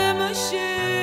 ölmüşüm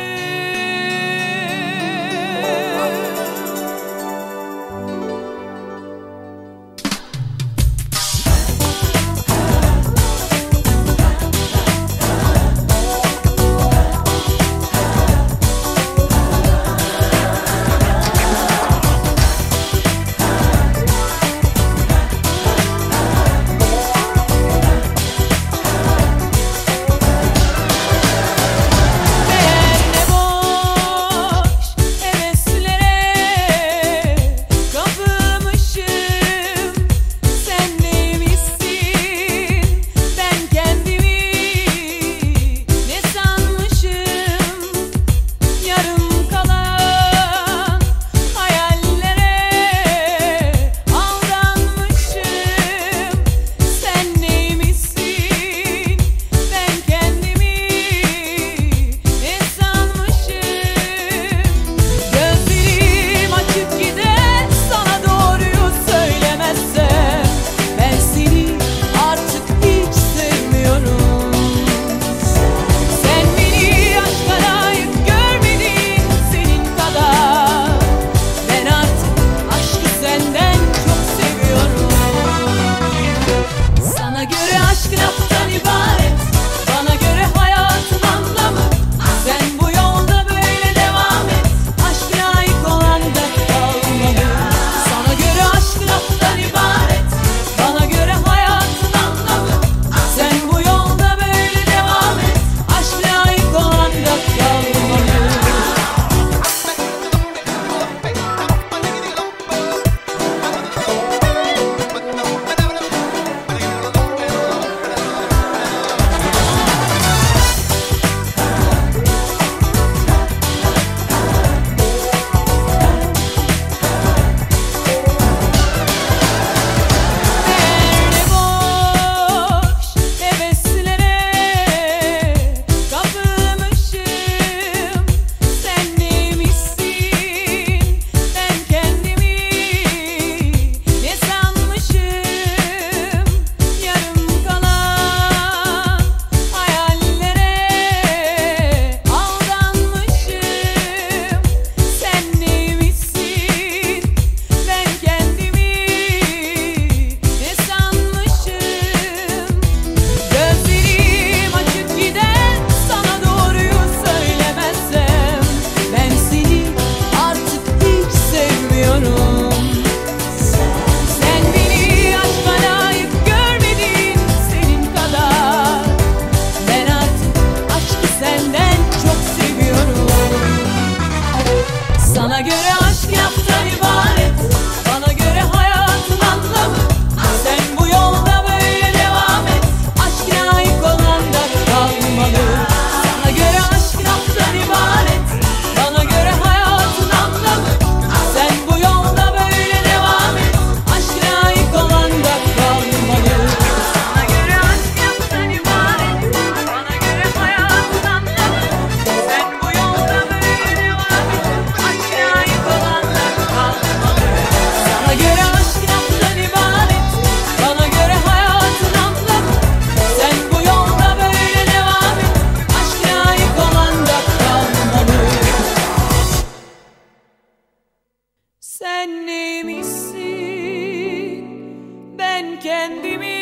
kendimi